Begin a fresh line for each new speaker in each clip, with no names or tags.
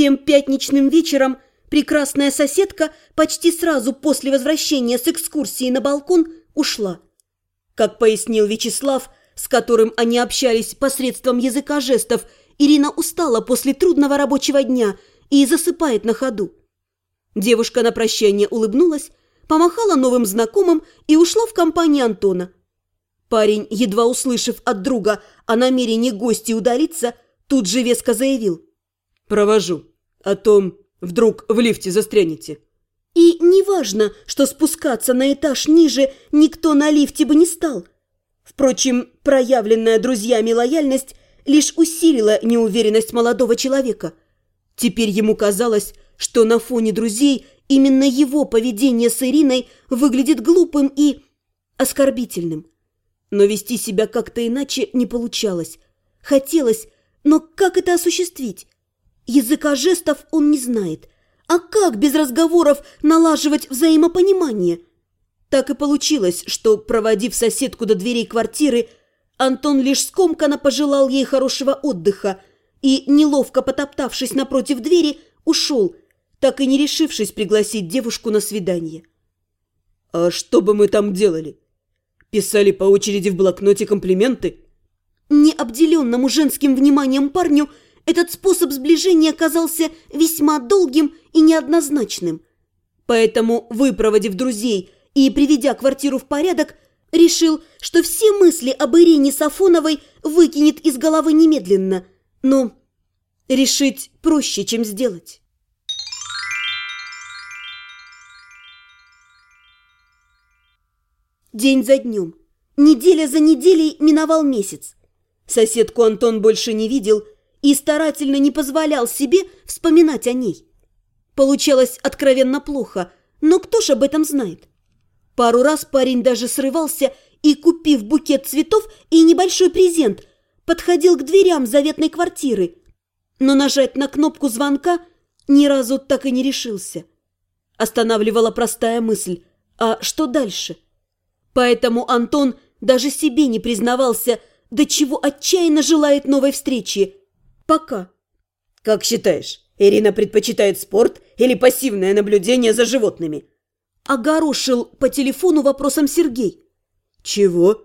Тем пятничным вечером прекрасная соседка почти сразу после возвращения с экскурсии на балкон ушла. Как пояснил Вячеслав, с которым они общались посредством языка жестов, Ирина устала после трудного рабочего дня и засыпает на ходу. Девушка на прощание улыбнулась, помахала новым знакомым и ушла в компанию Антона. Парень, едва услышав от друга о намерении гостя удалиться, тут же веско заявил.
«Провожу, а то вдруг в лифте застрянете».
И неважно, что спускаться на этаж ниже никто на лифте бы не стал. Впрочем, проявленная друзьями лояльность лишь усилила неуверенность молодого человека. Теперь ему казалось, что на фоне друзей именно его поведение с Ириной выглядит глупым и оскорбительным. Но вести себя как-то иначе не получалось. Хотелось, но как это осуществить? Языка жестов он не знает. А как без разговоров налаживать взаимопонимание? Так и получилось, что, проводив соседку до дверей квартиры, Антон лишь скомканно пожелал ей хорошего отдыха и, неловко потоптавшись напротив двери, ушел, так и не решившись пригласить девушку на свидание.
«А что бы мы там делали? Писали по очереди в блокноте комплименты?»
Необделенному женским вниманием парню этот способ сближения оказался весьма долгим и неоднозначным. Поэтому, выпроводив друзей и приведя квартиру в порядок, решил, что все мысли об Ирине Сафоновой выкинет из головы немедленно. Но решить проще, чем сделать. День за днем, неделя за неделей миновал месяц. Соседку Антон больше не видел и старательно не позволял себе вспоминать о ней. Получалось откровенно плохо, но кто ж об этом знает? Пару раз парень даже срывался и, купив букет цветов и небольшой презент, подходил к дверям заветной квартиры, но нажать на кнопку звонка ни разу так и не решился. Останавливала простая мысль «А что дальше?» Поэтому Антон даже себе не признавался, до чего отчаянно желает новой встречи. Пока.
«Как считаешь, Ирина предпочитает спорт или пассивное наблюдение за животными?»
Огорошил по телефону вопросом Сергей.
«Чего?»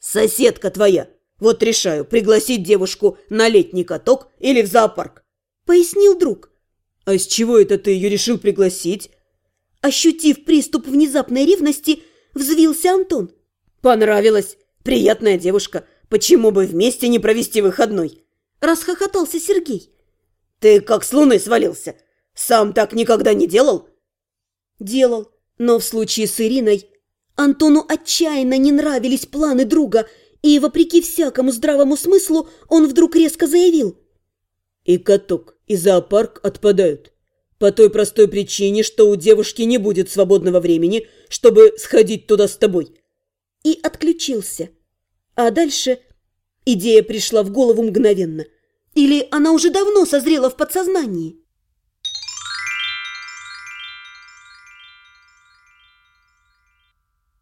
«Соседка твоя. Вот решаю, пригласить девушку на летний каток или в зоопарк», —
пояснил друг.
«А с чего это ты ее решил пригласить?»
Ощутив приступ внезапной ревности, взвился Антон.
«Понравилось. Приятная девушка. Почему бы вместе не провести выходной?»
Расхохотался Сергей.
«Ты как с луны свалился. Сам так никогда не делал?»
Делал, но в случае с Ириной Антону отчаянно не нравились планы друга, и, вопреки всякому здравому смыслу, он вдруг резко заявил.
«И каток, и зоопарк отпадают. По той простой причине, что у девушки не будет свободного времени, чтобы сходить туда с тобой».
И отключился. А дальше идея пришла в голову мгновенно. Или она уже давно созрела в подсознании?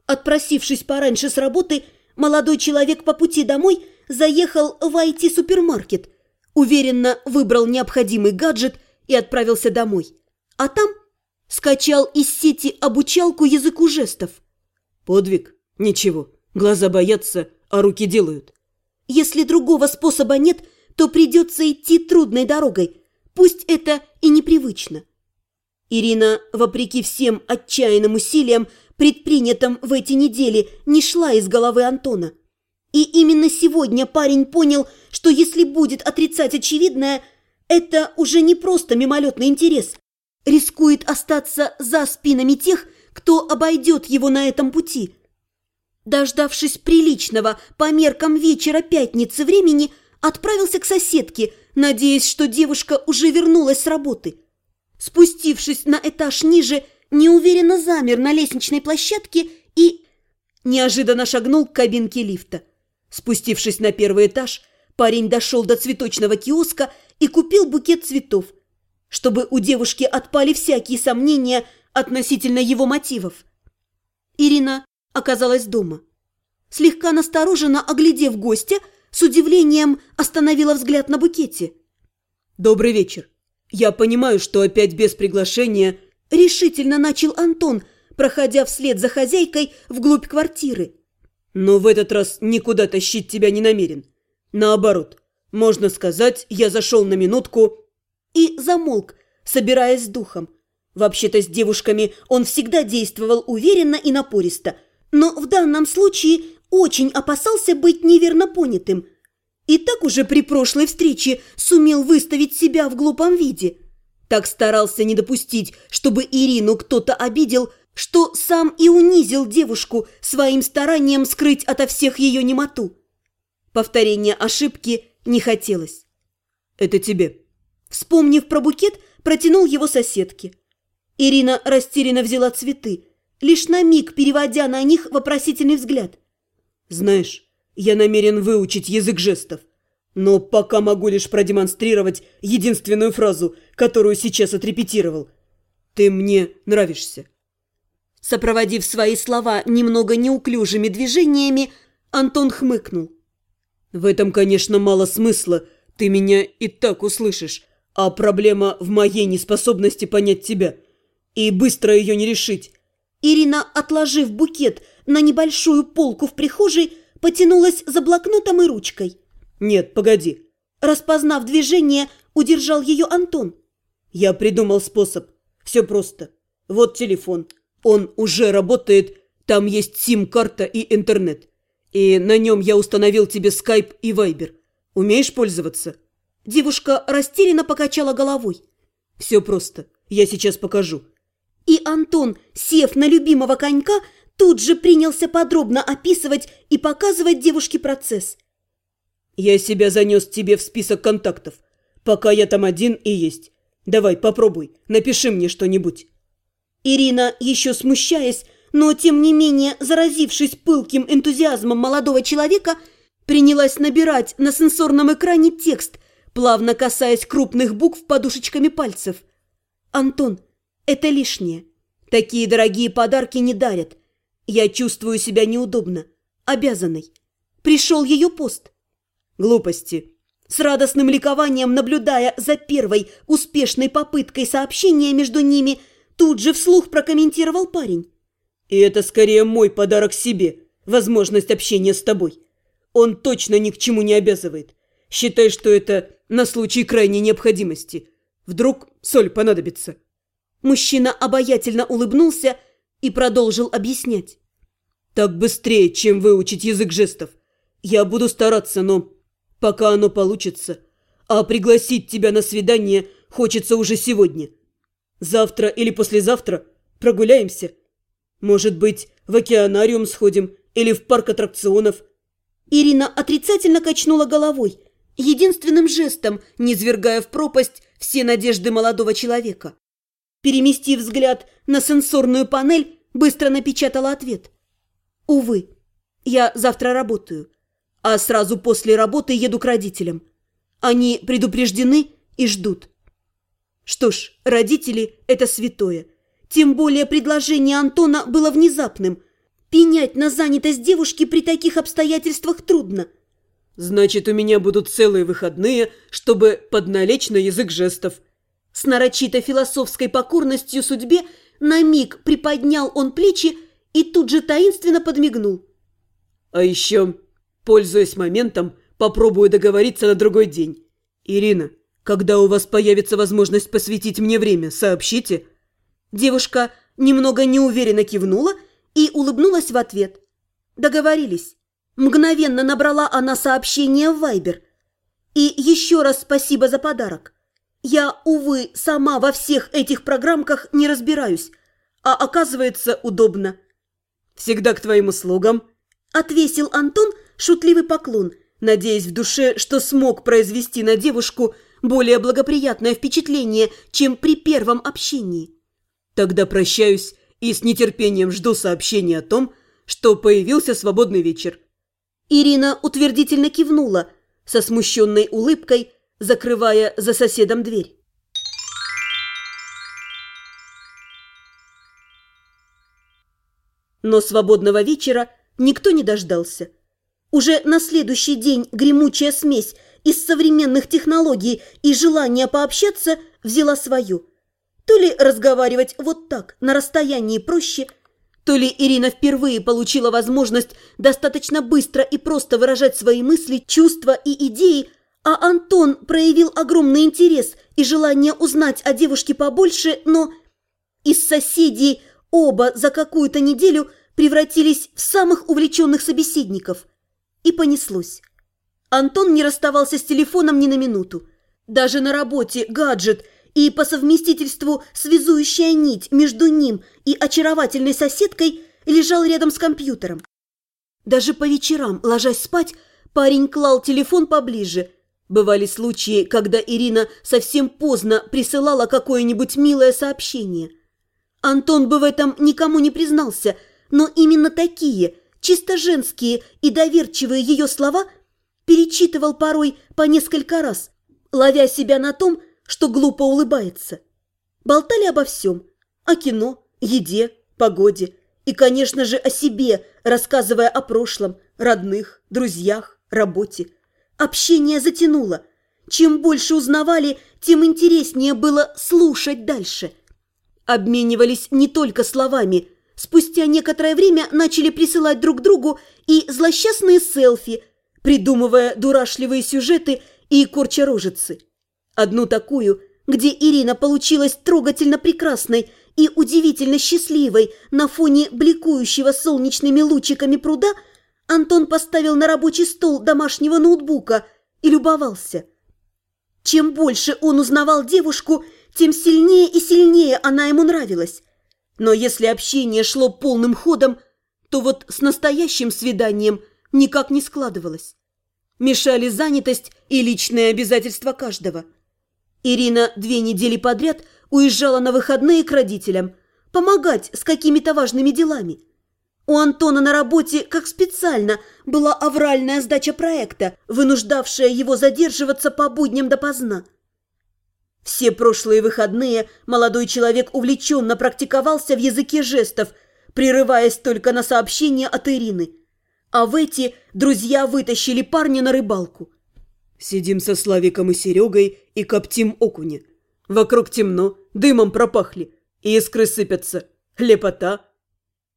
Отпросившись пораньше с работы, молодой человек по пути домой заехал в IT-супермаркет, уверенно выбрал необходимый гаджет и отправился домой. А там скачал из сети обучалку языку жестов.
Подвиг? Ничего. Глаза боятся, а руки делают.
Если другого способа нет, то придется идти трудной дорогой. Пусть это и непривычно. Ирина, вопреки всем отчаянным усилиям, предпринятым в эти недели, не шла из головы Антона. И именно сегодня парень понял, что если будет отрицать очевидное, это уже не просто мимолетный интерес. Рискует остаться за спинами тех, кто обойдет его на этом пути. Дождавшись приличного по меркам вечера пятницы времени, отправился к соседке, надеясь, что девушка уже вернулась с работы. Спустившись на этаж ниже, неуверенно замер на лестничной площадке и неожиданно шагнул к кабинке лифта. Спустившись на первый этаж, парень дошел до цветочного киоска и купил букет цветов, чтобы у девушки отпали всякие сомнения относительно его мотивов. Ирина оказалась дома. Слегка настороженно оглядев гостя, с удивлением остановила взгляд на букете.
«Добрый вечер. Я понимаю, что опять без приглашения
решительно начал Антон, проходя вслед за хозяйкой вглубь квартиры.
Но в этот раз никуда тащить тебя не намерен. Наоборот, можно сказать, я зашел на минутку
и замолк, собираясь с духом. Вообще-то с девушками он всегда действовал уверенно и напористо, но в данном случае очень опасался быть неверно понятым. И так уже при прошлой встрече сумел выставить себя в глупом виде. Так старался не допустить, чтобы Ирину кто-то обидел, что сам и унизил девушку своим старанием скрыть ото всех ее немоту. Повторения ошибки не хотелось.
«Это тебе».
Вспомнив про букет, протянул его соседке. Ирина растерянно взяла цветы, лишь на миг переводя на них вопросительный взгляд.
«Знаешь, я намерен выучить язык жестов, но пока могу лишь продемонстрировать единственную фразу, которую сейчас отрепетировал. Ты мне нравишься».
Сопроводив свои слова немного неуклюжими движениями, Антон хмыкнул.
«В этом, конечно, мало смысла, ты меня и так услышишь, а проблема в моей неспособности понять тебя и быстро ее не решить».
Ирина, отложив букет на небольшую полку в прихожей, потянулась за блокнотом и ручкой.
«Нет, погоди».
Распознав движение, удержал ее Антон.
«Я придумал способ. Все просто. Вот телефон. Он уже работает. Там есть сим-карта и интернет. И на нем я установил тебе скайп и вайбер. Умеешь пользоваться?»
Девушка растерянно покачала головой.
«Все просто. Я сейчас покажу».
И Антон, сев на любимого конька, тут же принялся подробно описывать и показывать девушке процесс.
«Я себя занес тебе в список контактов. Пока я там один и есть. Давай, попробуй, напиши мне что-нибудь».
Ирина, еще смущаясь, но тем не менее заразившись пылким энтузиазмом молодого человека, принялась набирать на сенсорном экране текст, плавно касаясь крупных букв подушечками пальцев. «Антон, это лишнее. Такие дорогие подарки не дарят. Я чувствую себя неудобно, обязанной. Пришел ее пост.
Глупости.
С радостным ликованием, наблюдая за первой успешной попыткой сообщения между ними, тут же вслух прокомментировал парень.
И это скорее мой подарок себе, возможность общения с тобой. Он точно ни к чему не обязывает. Считай, что это на случай крайней необходимости. Вдруг соль понадобится.
Мужчина обаятельно улыбнулся и продолжил объяснять.
«Так быстрее, чем выучить язык жестов. Я буду стараться, но пока оно получится. А пригласить тебя на свидание хочется уже сегодня. Завтра или послезавтра прогуляемся. Может быть, в океанариум сходим или в парк аттракционов».
Ирина отрицательно качнула головой, единственным жестом, низвергая в пропасть все надежды молодого человека. Переместив взгляд на сенсорную панель, быстро напечатала ответ. «Увы, я завтра работаю, а сразу после работы еду к родителям. Они предупреждены и ждут». Что ж, родители – это святое. Тем более предложение Антона было внезапным. Пенять на занятость девушки при таких обстоятельствах трудно.
«Значит, у меня будут целые выходные, чтобы подналечь на язык жестов»,
с нарочито философской покорностью судьбе на миг приподнял он плечи и тут же таинственно подмигнул.
«А еще, пользуясь моментом, попробую договориться на другой день. Ирина, когда у вас появится возможность посвятить мне время, сообщите».
Девушка немного неуверенно кивнула и улыбнулась в ответ. Договорились. Мгновенно набрала она сообщение в Вайбер. И еще раз спасибо за подарок. Я, увы, сама во всех этих программках не разбираюсь, а оказывается удобно.
Всегда к твоим услугам.
Отвесил Антон шутливый поклон, надеясь в душе, что смог произвести на девушку более благоприятное впечатление, чем при первом общении.
Тогда прощаюсь и с нетерпением жду сообщения о том, что появился свободный вечер.
Ирина утвердительно кивнула, со смущенной улыбкой, закрывая за соседом дверь. Но свободного вечера никто не дождался. Уже на следующий день гремучая смесь из современных технологий и желания пообщаться взяла свое. То ли разговаривать вот так, на расстоянии проще, то ли Ирина впервые получила возможность достаточно быстро и просто выражать свои мысли, чувства и идеи, а Антон проявил огромный интерес и желание узнать о девушке побольше, но из соседей оба за какую-то неделю превратились в самых увлеченных собеседников. И понеслось. Антон не расставался с телефоном ни на минуту. Даже на работе гаджет и по совместительству связующая нить между ним и очаровательной соседкой лежал рядом с компьютером. Даже по вечерам, ложась спать, парень клал телефон поближе. Бывали случаи, когда Ирина совсем поздно присылала какое-нибудь милое сообщение. Антон бы в этом никому не признался, но именно такие, чисто женские и доверчивые ее слова перечитывал порой по несколько раз, ловя себя на том, что глупо улыбается. Болтали обо всем. О кино, еде, погоде. И, конечно же, о себе, рассказывая о прошлом, родных, друзьях, работе. Общение затянуло. Чем больше узнавали, тем интереснее было слушать дальше. Обменивались не только словами. Спустя некоторое время начали присылать друг другу и злосчастные селфи, придумывая дурашливые сюжеты и корча рожицы. Одну такую, где Ирина получилась трогательно прекрасной и удивительно счастливой на фоне бликующего солнечными лучиками пруда, Антон поставил на рабочий стол домашнего ноутбука и любовался. Чем больше он узнавал девушку, тем сильнее и сильнее она ему нравилась. Но если общение шло полным ходом, то вот с настоящим свиданием никак не складывалось. Мешали занятость и личные обязательства каждого – Ирина две недели подряд уезжала на выходные к родителям, помогать с какими-то важными делами. У Антона на работе, как специально, была авральная сдача проекта, вынуждавшая его задерживаться по будням допоздна. Все прошлые выходные молодой человек увлеченно практиковался в языке жестов, прерываясь только на сообщения от Ирины. А в эти друзья вытащили парня на рыбалку.
Сидим со Славиком и Серегой и коптим окуни. Вокруг темно, дымом пропахли, и искры сыпятся. Лепота.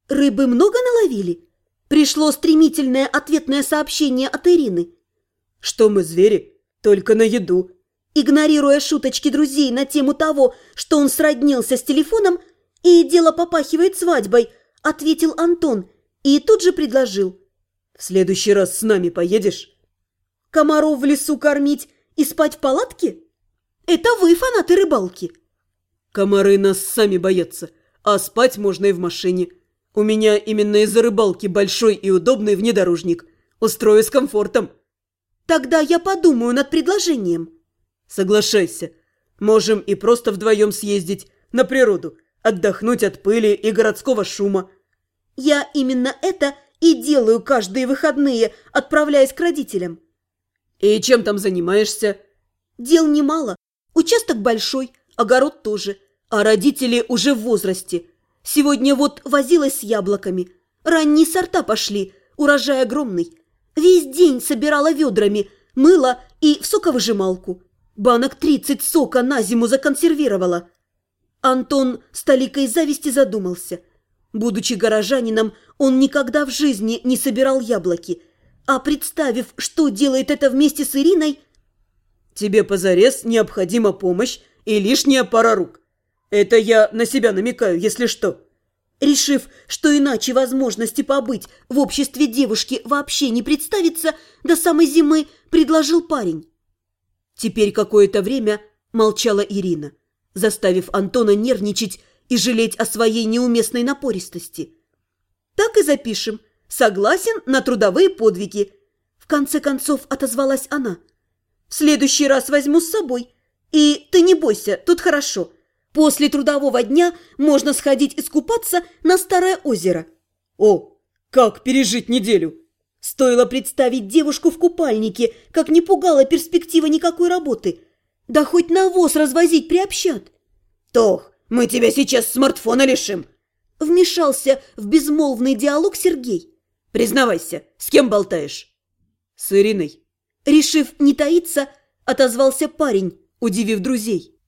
Рыбы много наловили? Пришло стремительное ответное сообщение от Ирины.
Что мы, звери? Только на еду.
Игнорируя шуточки друзей на тему того, что он сроднился с телефоном и дело попахивает свадьбой, ответил Антон и тут же предложил.
В следующий раз с нами поедешь?
Комаров в лесу кормить и спать в палатке? Это вы фанаты рыбалки.
Комары нас сами боятся, а спать можно и в машине. У меня именно из-за рыбалки большой и удобный внедорожник. Устрою с комфортом.
Тогда я подумаю над предложением.
Соглашайся. Можем и просто вдвоем съездить на природу, отдохнуть от пыли и городского шума.
Я именно это и делаю каждые выходные, отправляясь к родителям.
«И чем там занимаешься?»
«Дел немало. Участок большой, огород тоже. А родители уже в возрасте. Сегодня вот возилась с яблоками. Ранние сорта пошли, урожай огромный. Весь день собирала ведрами, мыла и в соковыжималку. Банок тридцать сока на зиму законсервировала». Антон с толикой зависти задумался. Будучи горожанином, он никогда в жизни не собирал яблоки – а представив, что делает это вместе с Ириной...
Тебе позарез необходима помощь и лишняя пара рук. Это я на себя намекаю, если что.
Решив, что иначе возможности побыть в обществе девушки вообще не представится, до самой зимы предложил парень. Теперь какое-то время молчала Ирина, заставив Антона нервничать и жалеть о своей неуместной напористости. «Так и запишем. Согласен на трудовые подвиги. В конце концов отозвалась она. В следующий раз возьму с собой. И ты не бойся, тут хорошо. После трудового дня можно сходить искупаться на Старое озеро.
О, как пережить неделю?
Стоило представить девушку в купальнике, как не пугала перспектива никакой работы. Да хоть навоз развозить приобщат.
Тох, мы тебя сейчас смартфона лишим.
Вмешался в безмолвный диалог Сергей.
Признавайся, с кем болтаешь?»
«С Ириной».
Решив не таиться, отозвался парень, удивив друзей.